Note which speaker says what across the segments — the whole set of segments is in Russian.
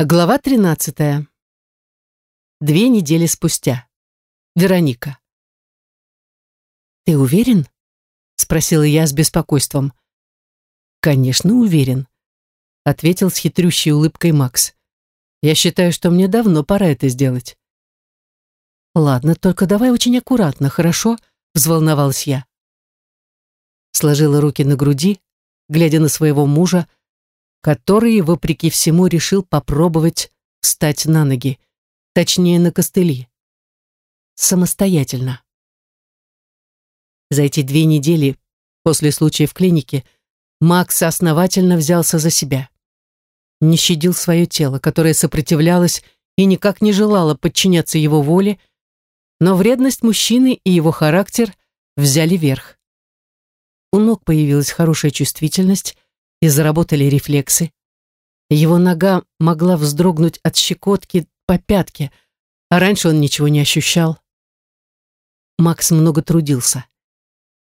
Speaker 1: Глава 13. Две недели спустя. Вероника. «Ты уверен?» — спросила я с беспокойством. «Конечно, уверен», — ответил с хитрющей улыбкой Макс. «Я считаю, что мне давно пора это сделать». «Ладно, только давай очень аккуратно, хорошо?» — взволновалась я. Сложила руки на груди, глядя на своего мужа, который, вопреки всему, решил попробовать встать на ноги, точнее, на костыли. Самостоятельно. За эти две недели после случая в клинике Макс основательно взялся за себя. Не щадил свое тело, которое сопротивлялось и никак не желало подчиняться его воле, но вредность мужчины и его характер взяли верх. У ног появилась хорошая чувствительность, и заработали рефлексы. Его нога могла вздрогнуть от щекотки по пятке, а раньше он ничего не ощущал. Макс много трудился.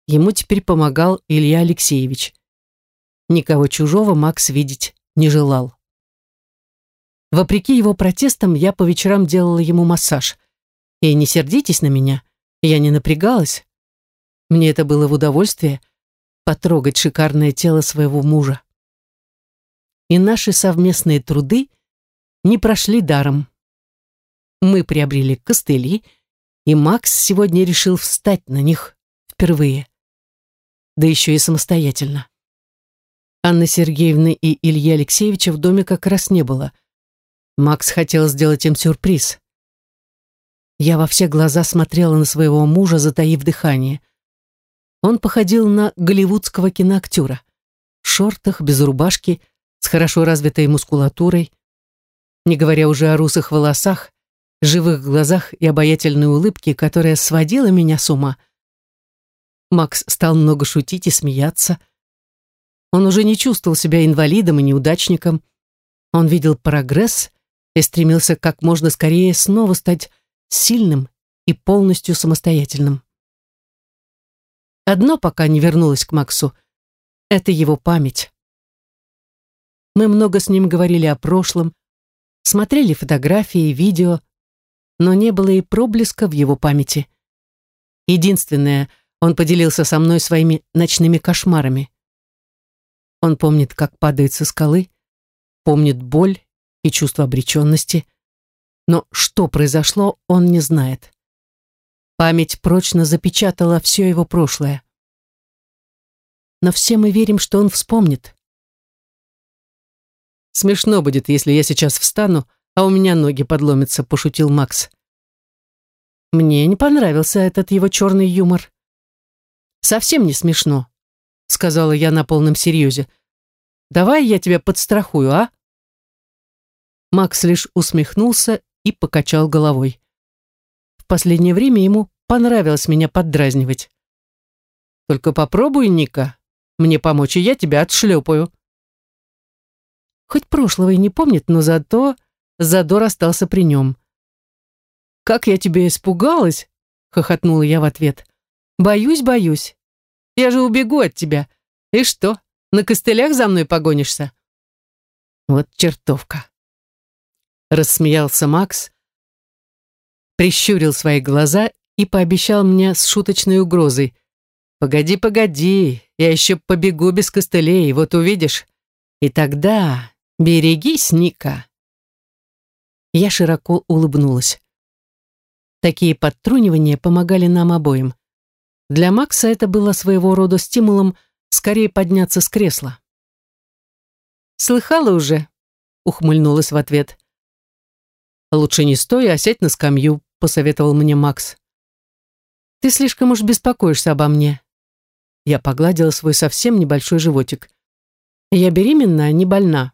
Speaker 1: Ему теперь помогал Илья Алексеевич. Никого чужого Макс видеть не желал. Вопреки его протестам, я по вечерам делала ему массаж. И не сердитесь на меня, я не напрягалась. Мне это было в удовольствие — потрогать шикарное тело своего мужа. И наши совместные труды не прошли даром. Мы приобрели костыли, и Макс сегодня решил встать на них впервые. Да еще и самостоятельно. Анны Сергеевны и Ильи Алексеевича в доме как раз не было. Макс хотел сделать им сюрприз. Я во все глаза смотрела на своего мужа, затаив дыхание – он походил на голливудского киноактера. В шортах, без рубашки, с хорошо развитой мускулатурой. Не говоря уже о русых волосах, живых глазах и обаятельной улыбке, которая сводила меня с ума. Макс стал много шутить и смеяться. Он уже не чувствовал себя инвалидом и неудачником. Он видел прогресс и стремился как можно скорее снова стать сильным и полностью самостоятельным. Одно пока не вернулось к Максу — это его память. Мы много с ним говорили о прошлом, смотрели фотографии, видео, но не было и проблеска в его памяти. Единственное, он поделился со мной своими ночными кошмарами. Он помнит, как падает со скалы, помнит боль и чувство обреченности, но что произошло, он не знает. Память прочно запечатала все его прошлое. Но все мы верим, что он вспомнит. «Смешно будет, если я сейчас встану, а у меня ноги подломятся», — пошутил Макс. Мне не понравился этот его черный юмор. «Совсем не смешно», — сказала я на полном серьезе. «Давай я тебя подстрахую, а?» Макс лишь усмехнулся и покачал головой. В последнее время ему понравилось меня поддразнивать. «Только попробуй, Ника, мне помочь, и я тебя отшлепаю». Хоть прошлого и не помнит, но зато задор остался при нем. «Как я тебя испугалась!» — хохотнула я в ответ. «Боюсь, боюсь. Я же убегу от тебя. И что, на костылях за мной погонишься?» «Вот чертовка!» Рассмеялся Макс, прищурил свои глаза и пообещал мне с шуточной угрозой. «Погоди, погоди, я еще побегу без костылей, вот увидишь. И тогда берегись, Ника». Я широко улыбнулась. Такие подтрунивания помогали нам обоим. Для Макса это было своего рода стимулом скорее подняться с кресла. «Слыхала уже?» — ухмыльнулась в ответ. «Лучше не стой, а сядь на скамью», — посоветовал мне Макс. «Ты слишком уж беспокоишься обо мне». Я погладила свой совсем небольшой животик. «Я беременна, а не больна».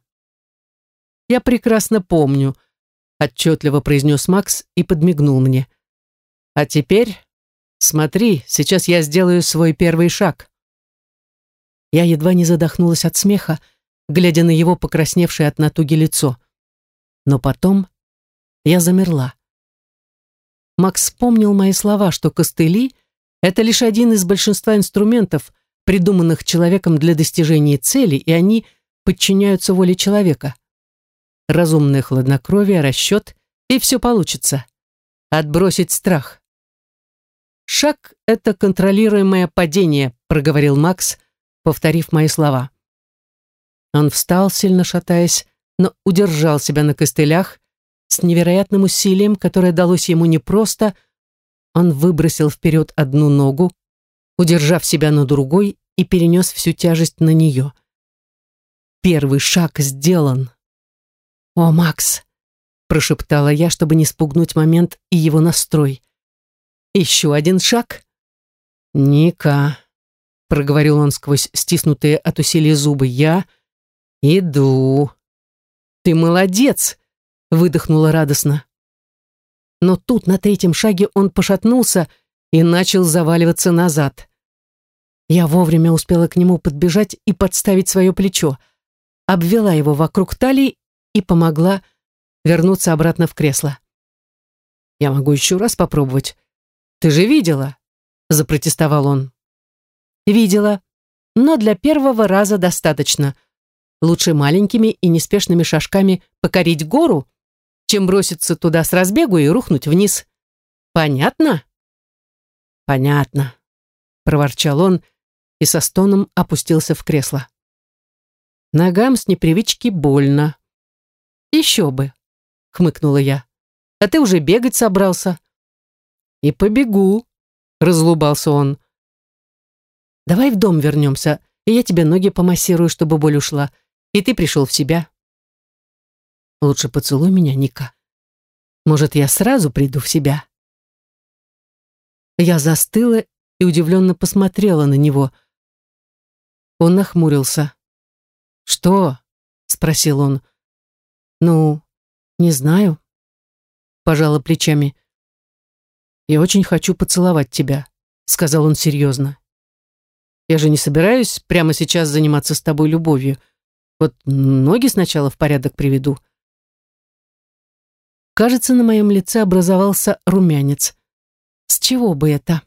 Speaker 1: «Я прекрасно помню», — отчетливо произнес Макс и подмигнул мне. «А теперь, смотри, сейчас я сделаю свой первый шаг». Я едва не задохнулась от смеха, глядя на его покрасневшее от натуги лицо. Но потом я замерла. Макс вспомнил мои слова, что костыли — это лишь один из большинства инструментов, придуманных человеком для достижения цели, и они подчиняются воле человека. Разумное хладнокровие, расчет, и все получится. Отбросить страх. «Шаг — это контролируемое падение», — проговорил Макс, повторив мои слова. Он встал, сильно шатаясь, но удержал себя на костылях с невероятным усилием, которое далось ему непросто. Он выбросил вперед одну ногу, удержав себя на другой и перенес всю тяжесть на нее. Первый шаг сделан. «О, Макс!» — прошептала я, чтобы не спугнуть момент и его настрой. Еще один шаг. «Ника», — проговорил он сквозь стиснутые от усилия зубы, — «я иду». «Ты молодец!» — выдохнула радостно. Но тут, на третьем шаге, он пошатнулся и начал заваливаться назад. Я вовремя успела к нему подбежать и подставить свое плечо, обвела его вокруг талии и помогла вернуться обратно в кресло. «Я могу еще раз попробовать», «Ты же видела?» — запротестовал он. «Видела, но для первого раза достаточно. Лучше маленькими и неспешными шажками покорить гору, чем броситься туда с разбегу и рухнуть вниз. Понятно?» «Понятно», — проворчал он и со стоном опустился в кресло. Ногам с непривычки больно. «Еще бы», — хмыкнула я. «А ты уже бегать собрался». «И побегу», — разлубался он. «Давай в дом вернемся, и я тебе ноги помассирую, чтобы боль ушла, и ты пришел в себя». «Лучше поцелуй меня, Ника. Может, я сразу приду в себя?» Я застыла и удивленно посмотрела на него. Он нахмурился. «Что?» — спросил он. «Ну, не знаю». Пожала плечами. «Я очень хочу поцеловать тебя», — сказал он серьезно. «Я же не собираюсь прямо сейчас заниматься с тобой любовью. Вот ноги сначала в порядок приведу». Кажется, на моем лице образовался румянец. С чего бы это?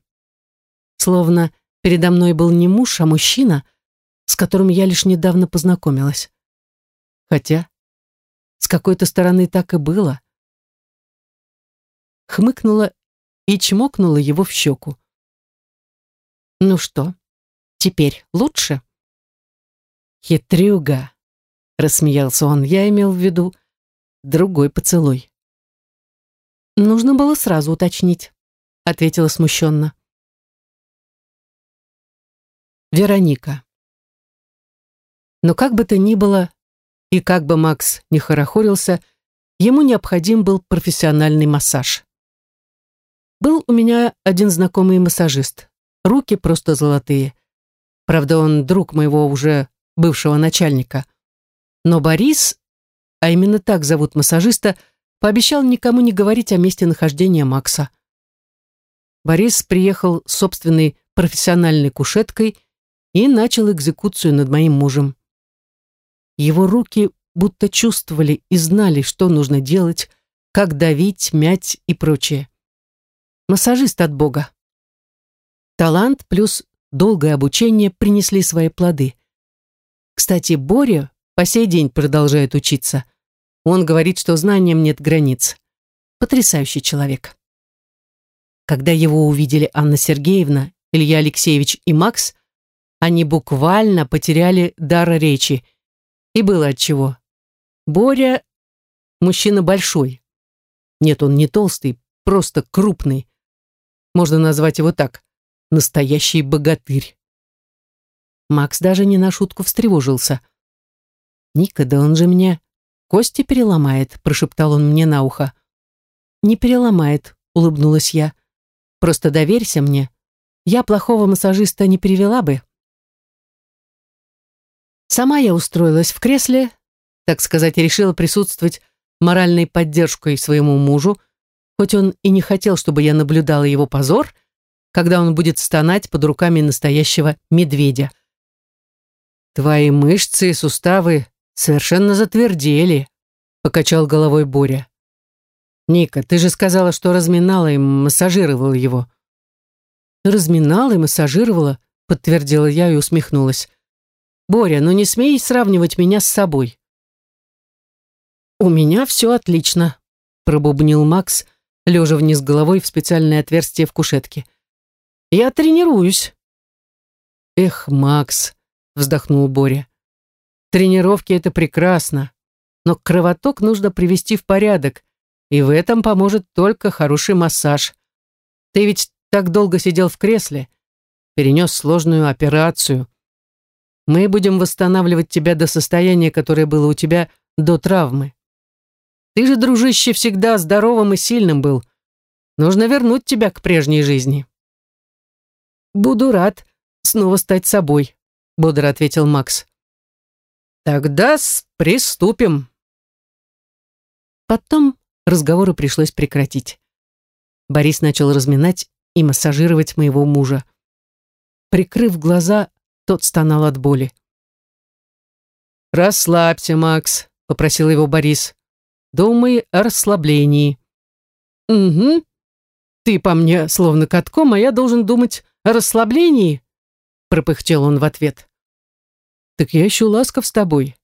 Speaker 1: Словно передо мной был не муж, а мужчина, с которым я лишь недавно познакомилась. Хотя, с какой-то стороны так и было. Хмыкнула и чмокнула его в щеку. «Ну что, теперь лучше?» «Хитрюга!» — рассмеялся он. «Я имел в виду другой поцелуй». «Нужно было сразу уточнить», — ответила смущенно. Вероника. Но как бы то ни было, и как бы Макс не хорохорился, ему необходим был профессиональный массаж. Был у меня один знакомый массажист. Руки просто золотые. Правда, он друг моего уже бывшего начальника. Но Борис, а именно так зовут массажиста, пообещал никому не говорить о месте нахождения Макса. Борис приехал с собственной профессиональной кушеткой и начал экзекуцию над моим мужем. Его руки будто чувствовали и знали, что нужно делать, как давить, мять и прочее. Массажист от Бога. Талант плюс долгое обучение принесли свои плоды. Кстати, Боря по сей день продолжает учиться. Он говорит, что знаниям нет границ. Потрясающий человек. Когда его увидели Анна Сергеевна, Илья Алексеевич и Макс, они буквально потеряли дар речи. И было отчего. Боря – мужчина большой. Нет, он не толстый, просто крупный. Можно назвать его так. Настоящий богатырь. Макс даже не на шутку встревожился. «Ника, да он же мне кости переломает», — прошептал он мне на ухо. «Не переломает», — улыбнулась я. «Просто доверься мне. Я плохого массажиста не перевела бы». Сама я устроилась в кресле, так сказать, решила присутствовать моральной поддержкой своему мужу, хоть он и не хотел, чтобы я наблюдала его позор, когда он будет стонать под руками настоящего медведя. «Твои мышцы и суставы совершенно затвердели», — покачал головой Боря. «Ника, ты же сказала, что разминала и массажировала его». «Разминала и массажировала», — подтвердила я и усмехнулась. «Боря, ну не смей сравнивать меня с собой». «У меня все отлично», — пробубнил Макс, лежа вниз головой в специальное отверстие в кушетке. «Я тренируюсь». «Эх, Макс», — вздохнул Боря. «Тренировки — это прекрасно, но кровоток нужно привести в порядок, и в этом поможет только хороший массаж. Ты ведь так долго сидел в кресле, перенес сложную операцию. Мы будем восстанавливать тебя до состояния, которое было у тебя до травмы. Ты же, дружище, всегда здоровым и сильным был. Нужно вернуть тебя к прежней жизни. Буду рад снова стать собой, бодро ответил Макс. Тогда приступим. Потом разговоры пришлось прекратить. Борис начал разминать и массажировать моего мужа. Прикрыв глаза, тот стонал от боли. «Расслабься, Макс», — попросил его Борис. «Думай о расслаблении». «Угу. Ты по мне словно катком, а я должен думать о расслаблении?» пропыхтел он в ответ. «Так я еще ласков с тобой.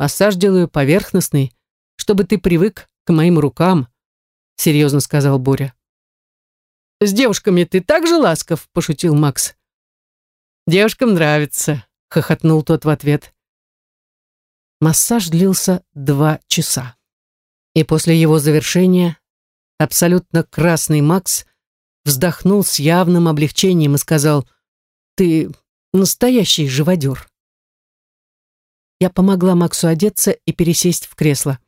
Speaker 1: Массаж делаю поверхностный, чтобы ты привык к моим рукам», серьезно сказал Боря. «С девушками ты так же ласков?» – пошутил Макс. «Девушкам нравится», – хохотнул тот в ответ. Массаж длился два часа. И после его завершения абсолютно красный Макс вздохнул с явным облегчением и сказал, «Ты настоящий живодер». Я помогла Максу одеться и пересесть в кресло.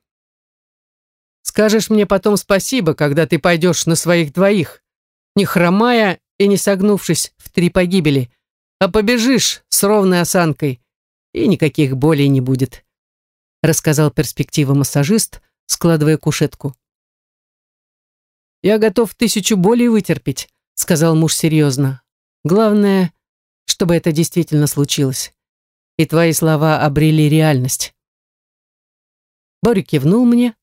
Speaker 1: «Скажешь мне потом спасибо, когда ты пойдешь на своих двоих», не хромая и не согнувшись в три погибели, а побежишь с ровной осанкой, и никаких болей не будет», рассказал перспектива массажист, складывая кушетку. «Я готов тысячу болей вытерпеть», сказал муж серьезно. «Главное, чтобы это действительно случилось, и твои слова обрели реальность». Боря кивнул мне,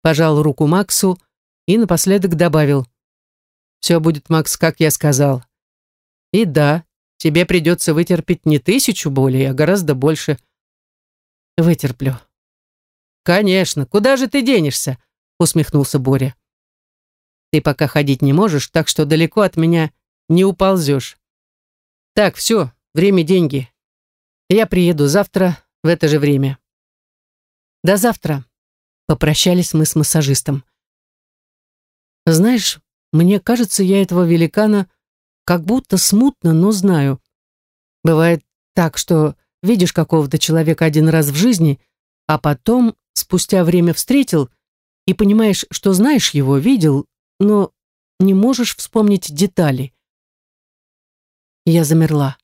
Speaker 1: пожал руку Максу и напоследок добавил все будет, Макс, как я сказал. И да, тебе придется вытерпеть не тысячу болей, а гораздо больше. Вытерплю. Конечно, куда же ты денешься? Усмехнулся Боря. Ты пока ходить не можешь, так что далеко от меня не уползешь. Так, все, время деньги. Я приеду завтра в это же время. До завтра. Попрощались мы с массажистом. Знаешь, мне кажется, я этого великана как будто смутно, но знаю. Бывает так, что видишь какого-то человека один раз в жизни, а потом, спустя время встретил, и понимаешь, что знаешь его, видел, но не можешь вспомнить детали. Я замерла.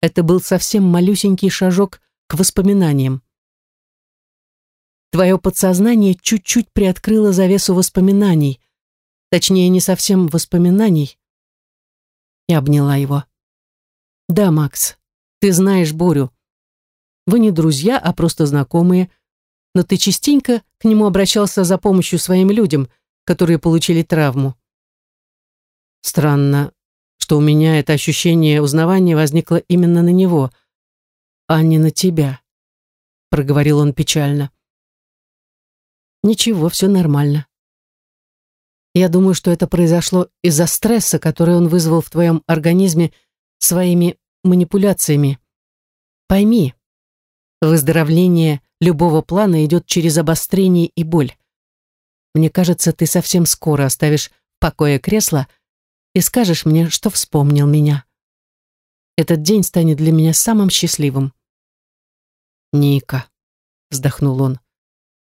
Speaker 1: Это был совсем малюсенький шажок к воспоминаниям. Твое подсознание чуть-чуть приоткрыло завесу воспоминаний, Точнее, не совсем воспоминаний. Я обняла его. «Да, Макс, ты знаешь Борю. Вы не друзья, а просто знакомые, но ты частенько к нему обращался за помощью своим людям, которые получили травму. Странно, что у меня это ощущение узнавания возникло именно на него, а не на тебя», — проговорил он печально. «Ничего, все нормально. Я думаю, что это произошло из-за стресса, который он вызвал в твоем организме своими манипуляциями. Пойми, выздоровление любого плана идет через обострение и боль. Мне кажется, ты совсем скоро оставишь в покое кресло и скажешь мне, что вспомнил меня. Этот день станет для меня самым счастливым. Ника, вздохнул он,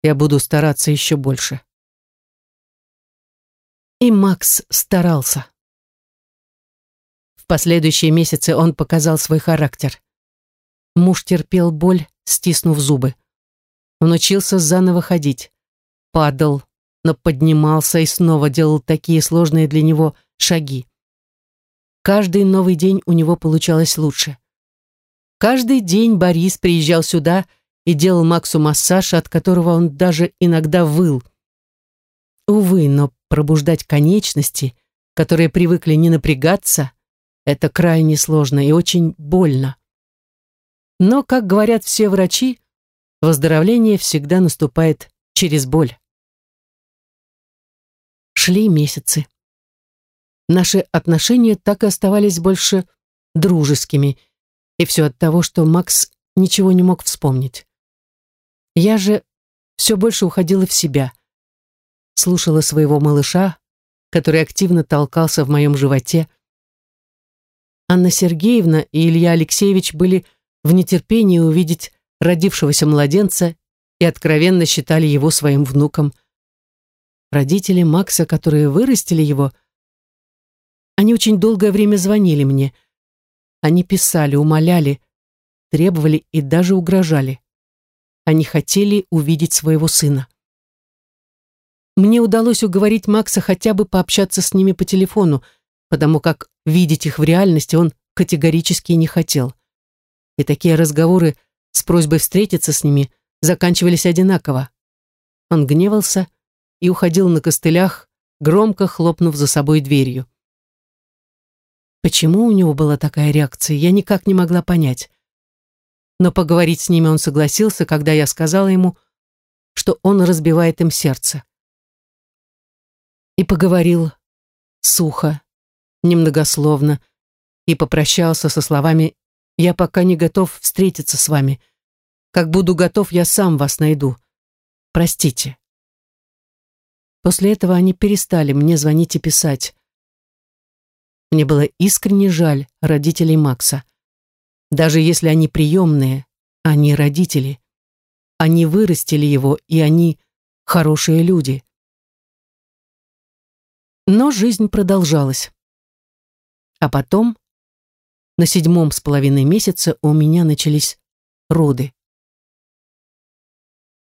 Speaker 1: я буду стараться еще больше. И Макс старался. В последующие месяцы он показал свой характер. Муж терпел боль, стиснув зубы. Он учился заново ходить. Падал, но поднимался и снова делал такие сложные для него шаги. Каждый новый день у него получалось лучше. Каждый день Борис приезжал сюда и делал Максу массаж, от которого он даже иногда выл. Увы, но пробуждать конечности, которые привыкли не напрягаться, это крайне сложно и очень больно. Но, как говорят все врачи, выздоровление всегда наступает через боль. Шли месяцы. Наши отношения так и оставались больше дружескими, и все от того, что Макс ничего не мог вспомнить. Я же все больше уходила в себя, слушала своего малыша, который активно толкался в моем животе. Анна Сергеевна и Илья Алексеевич были в нетерпении увидеть родившегося младенца и откровенно считали его своим внуком. Родители Макса, которые вырастили его, они очень долгое время звонили мне. Они писали, умоляли, требовали и даже угрожали. Они хотели увидеть своего сына. Мне удалось уговорить Макса хотя бы пообщаться с ними по телефону, потому как видеть их в реальности он категорически не хотел. И такие разговоры с просьбой встретиться с ними заканчивались одинаково. Он гневался и уходил на костылях, громко хлопнув за собой дверью. Почему у него была такая реакция, я никак не могла понять. Но поговорить с ними он согласился, когда я сказала ему, что он разбивает им сердце. И поговорил сухо, немногословно, и попрощался со словами «Я пока не готов встретиться с вами. Как буду готов, я сам вас найду. Простите». После этого они перестали мне звонить и писать. Мне было искренне жаль родителей Макса. Даже если они приемные, они родители. Они вырастили его, и они хорошие люди. Но жизнь продолжалась. А потом, на седьмом с половиной месяце у меня начались роды.